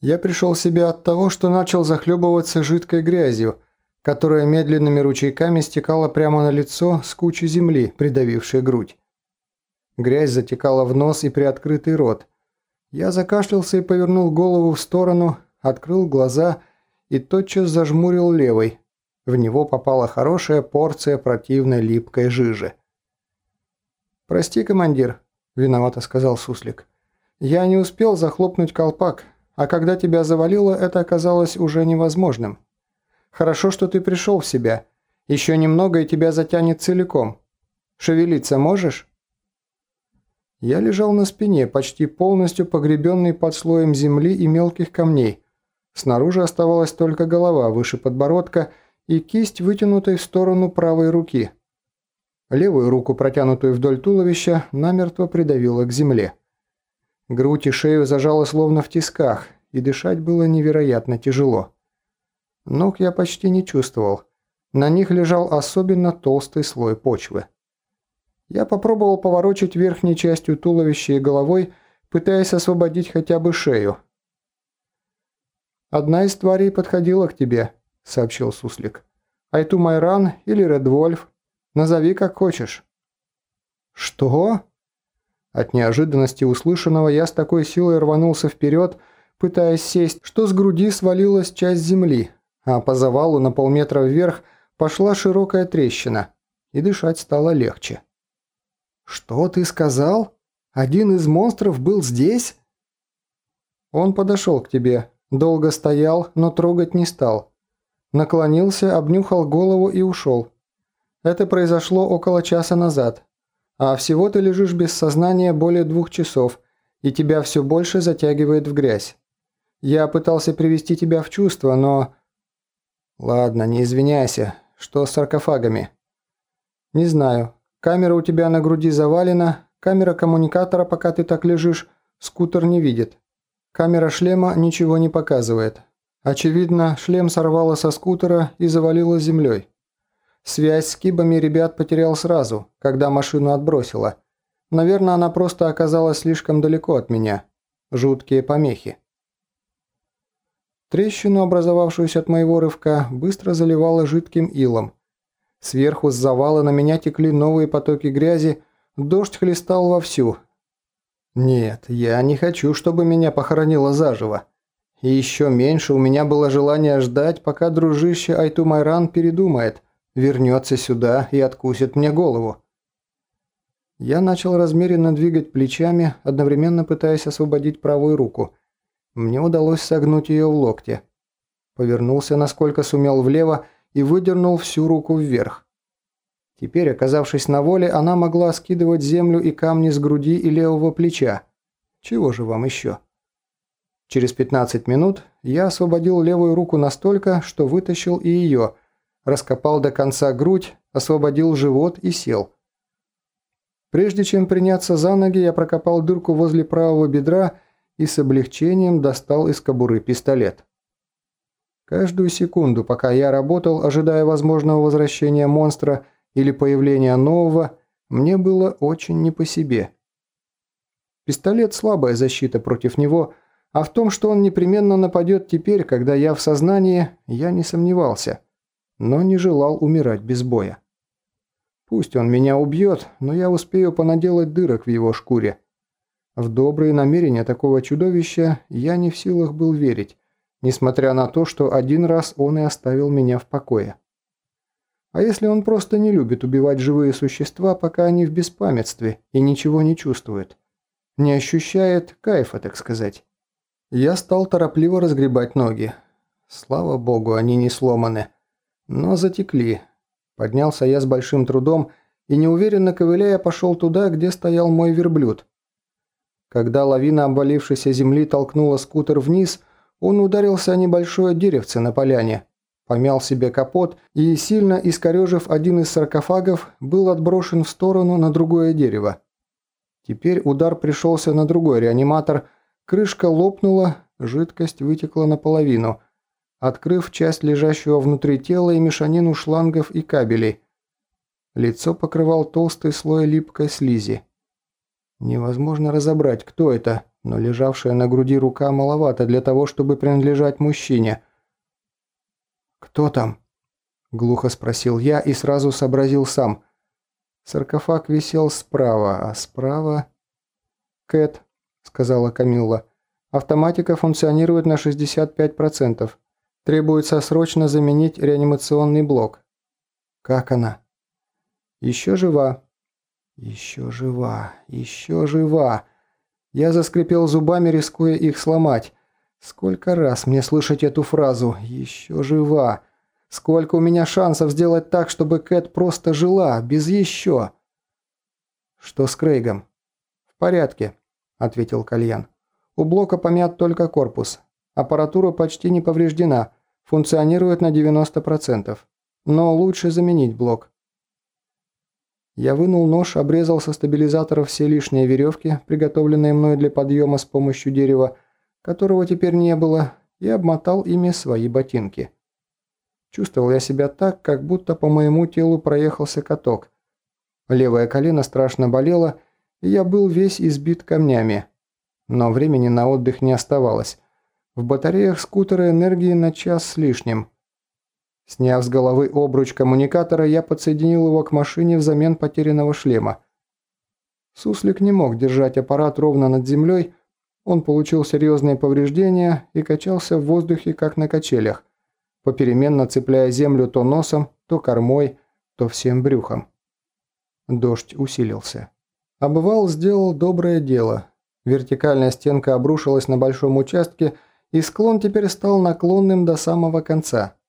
Я пришел в себя от того, что начал захлебываться жидкой грязью, которая медленными ручейками стекала прямо на лицо с кучи земли, придавившей грудь. Грязь затекала в нос и приоткрытый рот. Я закашлялся и повернул голову в сторону, открыл глаза и тотчас зажмурил левой. В него попала хорошая порция противной липкой жижи. «Прости, командир», – виновато сказал Суслик. «Я не успел захлопнуть колпак, а когда тебя завалило, это оказалось уже невозможным. Хорошо, что ты пришел в себя. Еще немного, и тебя затянет целиком. Шевелиться можешь?» Я лежал на спине, почти полностью погребенный под слоем земли и мелких камней. Снаружи оставалась только голова выше подбородка и кисть, вытянутой в сторону правой руки. Левую руку, протянутую вдоль туловища, намертво придавило к земле. Грудь и шею зажало словно в тисках, и дышать было невероятно тяжело. Ног я почти не чувствовал. На них лежал особенно толстый слой почвы. Я попробовал поворочить верхней частью туловища и головой, пытаясь освободить хотя бы шею. «Одна из тварей подходила к тебе», — сообщил Суслик. «Айту Майран или Редвольф. Назови как хочешь». «Что?» От неожиданности услышанного я с такой силой рванулся вперед, пытаясь сесть, что с груди свалилась часть земли, а по завалу на полметра вверх пошла широкая трещина, и дышать стало легче. «Что ты сказал? Один из монстров был здесь?» Он подошел к тебе, долго стоял, но трогать не стал. Наклонился, обнюхал голову и ушел. Это произошло около часа назад. А всего ты лежишь без сознания более двух часов, и тебя все больше затягивает в грязь. Я пытался привести тебя в чувство, но «Ладно, не извиняйся. Что с саркофагами?» «Не знаю. Камера у тебя на груди завалена, камера коммуникатора, пока ты так лежишь, скутер не видит. Камера шлема ничего не показывает. Очевидно, шлем сорвало со скутера и завалило землей. Связь с кибами ребят потерял сразу, когда машину отбросило. Наверное, она просто оказалась слишком далеко от меня. Жуткие помехи. Трещину, образовавшуюся от моего рывка, быстро заливало жидким илом. Сверху с завала на меня текли новые потоки грязи, дождь хлестал вовсю. Нет, я не хочу, чтобы меня похоронило заживо. И еще меньше у меня было желания ждать, пока дружище Айтумайран передумает, вернется сюда и откусит мне голову. Я начал размеренно двигать плечами, одновременно пытаясь освободить правую руку – мне удалось согнуть ее в локте. Повернулся, насколько сумел влево, и выдернул всю руку вверх. Теперь, оказавшись на воле, она могла скидывать землю и камни с груди и левого плеча. Чего же вам еще? Через 15 минут я освободил левую руку настолько, что вытащил и ее, раскопал до конца грудь, освободил живот и сел. Прежде чем приняться за ноги, я прокопал дырку возле правого бедра и с облегчением достал из кобуры пистолет. Каждую секунду, пока я работал, ожидая возможного возвращения монстра или появления нового, мне было очень не по себе. Пистолет – слабая защита против него, а в том, что он непременно нападет теперь, когда я в сознании, я не сомневался, но не желал умирать без боя. Пусть он меня убьет, но я успею понаделать дырок в его шкуре. В добрые намерения такого чудовища я не в силах был верить, несмотря на то, что один раз он и оставил меня в покое. А если он просто не любит убивать живые существа, пока они в беспамятстве и ничего не чувствуют? Не ощущает кайфа, так сказать. Я стал торопливо разгребать ноги. Слава богу, они не сломаны. Но затекли. Поднялся я с большим трудом и неуверенно ковыляя пошел туда, где стоял мой верблюд. Когда лавина обвалившейся земли толкнула скутер вниз, он ударился о небольшое деревце на поляне, помял себе капот и, сильно искорежив один из саркофагов, был отброшен в сторону на другое дерево. Теперь удар пришелся на другой реаниматор, крышка лопнула, жидкость вытекла наполовину, открыв часть лежащего внутри тела и мешанину шлангов и кабелей. Лицо покрывал толстый слой липкой слизи. Невозможно разобрать, кто это, но лежавшая на груди рука маловато для того, чтобы принадлежать мужчине. «Кто там?» – глухо спросил я и сразу сообразил сам. Саркофаг висел справа, а справа... «Кэт», – сказала Камилла. «Автоматика функционирует на 65%. Требуется срочно заменить реанимационный блок». «Как она?» «Еще жива». «Еще жива, еще жива». Я заскрипел зубами, рискуя их сломать. Сколько раз мне слышать эту фразу «еще жива»? Сколько у меня шансов сделать так, чтобы Кэт просто жила, без «еще»? «Что с Крейгом?» «В порядке», – ответил Кальян. «У блока помят только корпус. Аппаратура почти не повреждена, функционирует на 90%. Но лучше заменить блок. Я вынул нож, обрезал со стабилизатора все лишние веревки, приготовленные мной для подъема с помощью дерева, которого теперь не было, и обмотал ими свои ботинки. Чувствовал я себя так, как будто по моему телу проехался каток. Левое колено страшно болело, и я был весь избит камнями. Но времени на отдых не оставалось. В батареях скутера энергии на час с лишним. Сняв с головы обруч коммуникатора, я подсоединил его к машине взамен потерянного шлема. Суслик не мог держать аппарат ровно над землей, он получил серьезные повреждения и качался в воздухе, как на качелях, попеременно цепляя землю то носом, то кормой, то всем брюхом. Дождь усилился. Обвал сделал доброе дело. Вертикальная стенка обрушилась на большом участке, и склон теперь стал наклонным до самого конца –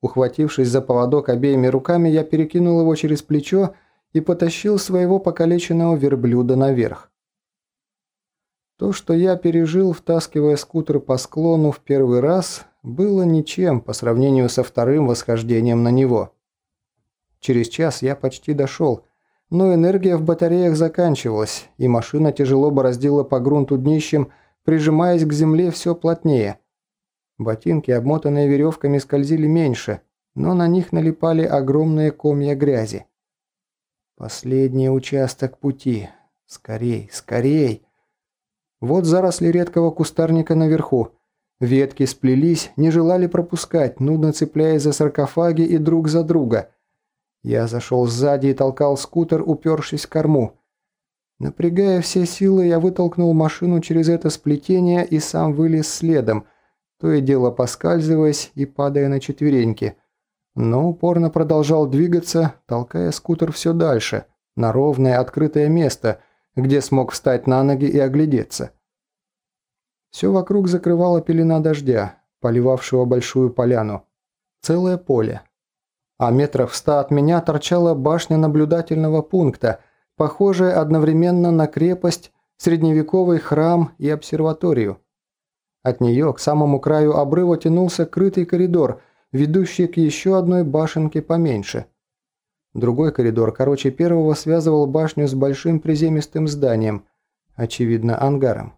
Ухватившись за поводок обеими руками, я перекинул его через плечо и потащил своего покалеченного верблюда наверх. То, что я пережил, втаскивая скутер по склону в первый раз, было ничем по сравнению со вторым восхождением на него. Через час я почти дошел, но энергия в батареях заканчивалась, и машина тяжело бороздила по грунту днищем, прижимаясь к земле все плотнее – Ботинки, обмотанные веревками, скользили меньше, но на них налипали огромные комья грязи. Последний участок пути. Скорей, скорей. Вот заросли редкого кустарника наверху. Ветки сплелись, не желали пропускать, нудно цепляясь за саркофаги и друг за друга. Я зашел сзади и толкал скутер, упершись в корму. Напрягая все силы, я вытолкнул машину через это сплетение и сам вылез следом – то и дело поскальзываясь и падая на четвереньки, но упорно продолжал двигаться, толкая скутер все дальше, на ровное открытое место, где смог встать на ноги и оглядеться. Все вокруг закрывала пелена дождя, поливавшего большую поляну. Целое поле. А метров ста от меня торчала башня наблюдательного пункта, похожая одновременно на крепость, средневековый храм и обсерваторию. От нее к самому краю обрыва тянулся крытый коридор, ведущий к еще одной башенке поменьше. Другой коридор, короче первого, связывал башню с большим приземистым зданием, очевидно, ангаром.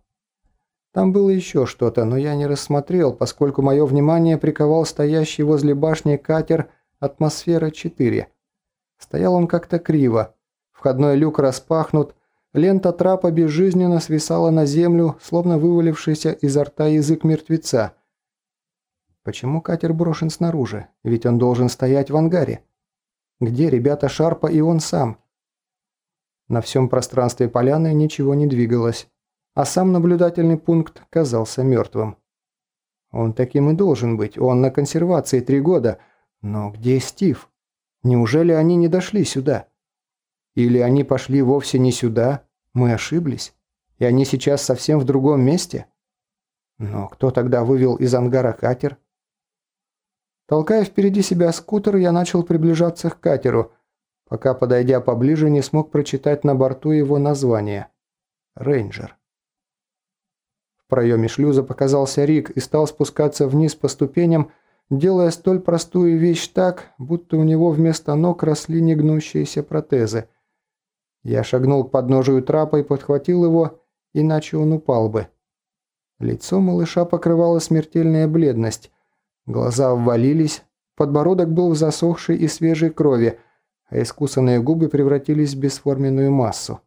Там было еще что-то, но я не рассмотрел, поскольку мое внимание приковал стоящий возле башни катер «Атмосфера-4». Стоял он как-то криво. Входной люк распахнут, Лента трапа безжизненно свисала на землю, словно вывалившийся изо рта язык мертвеца. Почему катер брошен снаружи? Ведь он должен стоять в ангаре. Где ребята Шарпа и он сам? На всем пространстве поляны ничего не двигалось, а сам наблюдательный пункт казался мертвым. Он таким и должен быть, он на консервации три года. Но где Стив? Неужели они не дошли сюда? Или они пошли вовсе не сюда, мы ошиблись, и они сейчас совсем в другом месте? Но кто тогда вывел из ангара катер? Толкая впереди себя скутер, я начал приближаться к катеру, пока, подойдя поближе, не смог прочитать на борту его название – «Рейнджер». В проеме шлюза показался Рик и стал спускаться вниз по ступеням, делая столь простую вещь так, будто у него вместо ног росли негнущиеся протезы – я шагнул к подножию трапа и подхватил его, иначе он упал бы. Лицо малыша покрывала смертельная бледность. Глаза ввалились, подбородок был в засохшей и свежей крови, а искусанные губы превратились в бесформенную массу.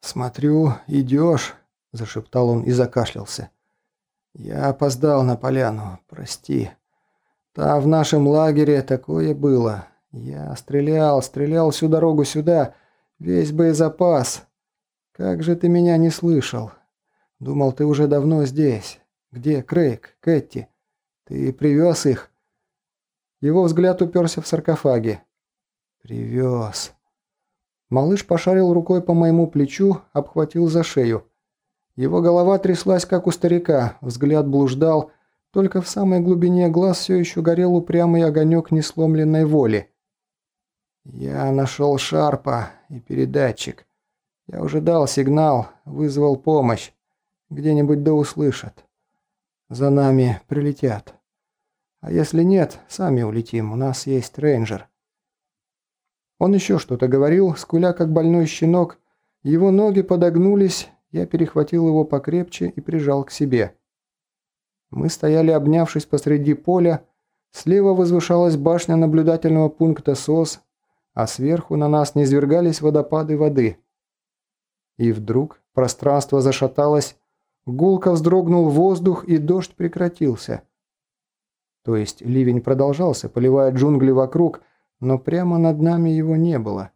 «Смотрю, идешь», – зашептал он и закашлялся. «Я опоздал на поляну, прости. Там в нашем лагере такое было. Я стрелял, стрелял всю дорогу сюда, весь боезапас. Как же ты меня не слышал? Думал, ты уже давно здесь. Где Крейг, Кэти? Ты привез их?» Его взгляд уперся в саркофаге. «Привез». Малыш пошарил рукой по моему плечу, обхватил за шею. Его голова тряслась, как у старика, взгляд блуждал, только в самой глубине глаз все еще горел упрямый огонек несломленной воли. «Я нашел Шарпа и передатчик. Я уже дал сигнал, вызвал помощь. Где-нибудь да услышат. За нами прилетят. А если нет, сами улетим, у нас есть рейнджер». Он еще что-то говорил, скуля как больной щенок. Его ноги подогнулись, я перехватил его покрепче и прижал к себе. Мы стояли, обнявшись посреди поля. Слева возвышалась башня наблюдательного пункта СОС, а сверху на нас низвергались водопады воды. И вдруг пространство зашаталось, гулко вздрогнул воздух, и дождь прекратился. То есть ливень продолжался, поливая джунгли вокруг, но прямо над нами его не было.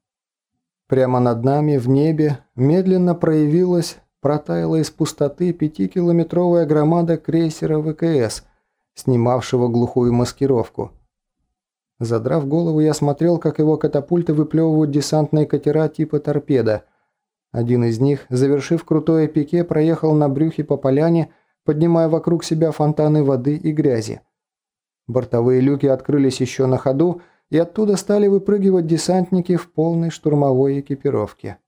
Прямо над нами в небе медленно проявилась протаяла из пустоты пятикилометровая громада крейсера ВКС, снимавшего глухую маскировку. Задрав голову, я смотрел, как его катапульты выплевывают десантные катера типа торпеда. Один из них, завершив крутое пике, проехал на брюхе по поляне, поднимая вокруг себя фонтаны воды и грязи. Бортовые люки открылись еще на ходу, и оттуда стали выпрыгивать десантники в полной штурмовой экипировке.